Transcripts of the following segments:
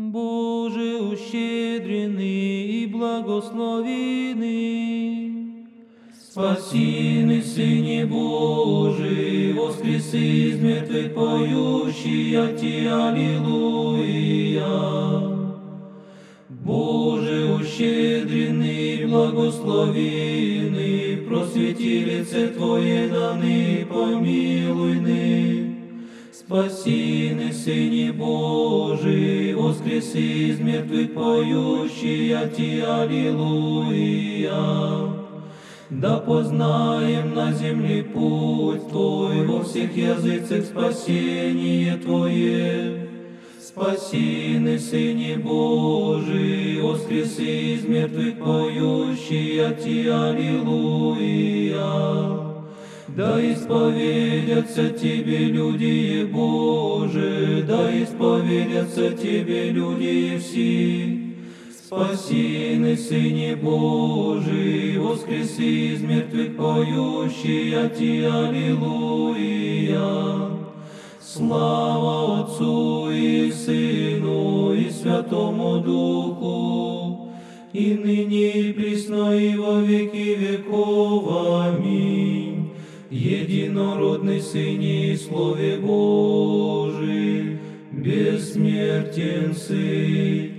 Боже, ущедренный и благословенный, Спаси, Сыне Божий, воскреси из мертвых поющий, Ти, Аллилуйя. Боже, ущедренный, благословенный, просвети лице Твое, даны, помилуй ны. Спаси, Сыне Божий, воскреси из мертвых поющий, я Ти, Аллилуйя. Да познаем на земле путь Твой, во всех языцах спасение Твое. Спаси, Сыне Божий, воскреси из мертвых поющий, я Ти, Аллилуйя. Да исповедятся Тебе люди Божии, да исповедятся Тебе люди все. Спаси, Сыне Божий, воскреси из мертвых поющий, я Ти, Аллилуйя. Слава Отцу и Сыну и Святому Духу, и ныне и присно и во веки веков. Аминь. Единородный Сыне и Слове Божий, бессмертен Сын,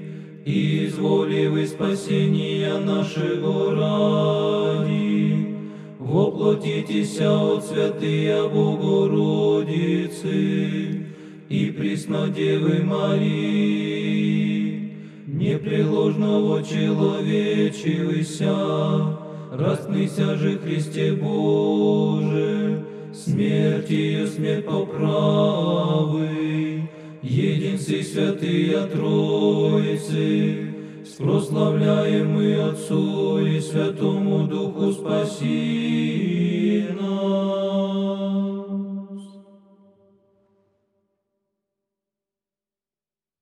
изволивый спасения нашего ради, воплотитеся от святые Богородицы и Преснодевы Марии, непреложного человечивыся, распнися же Христе Боже, смертью смерть поправы, единцы святые Троицы, прославляем мы Отцу и Святому Духу спаси.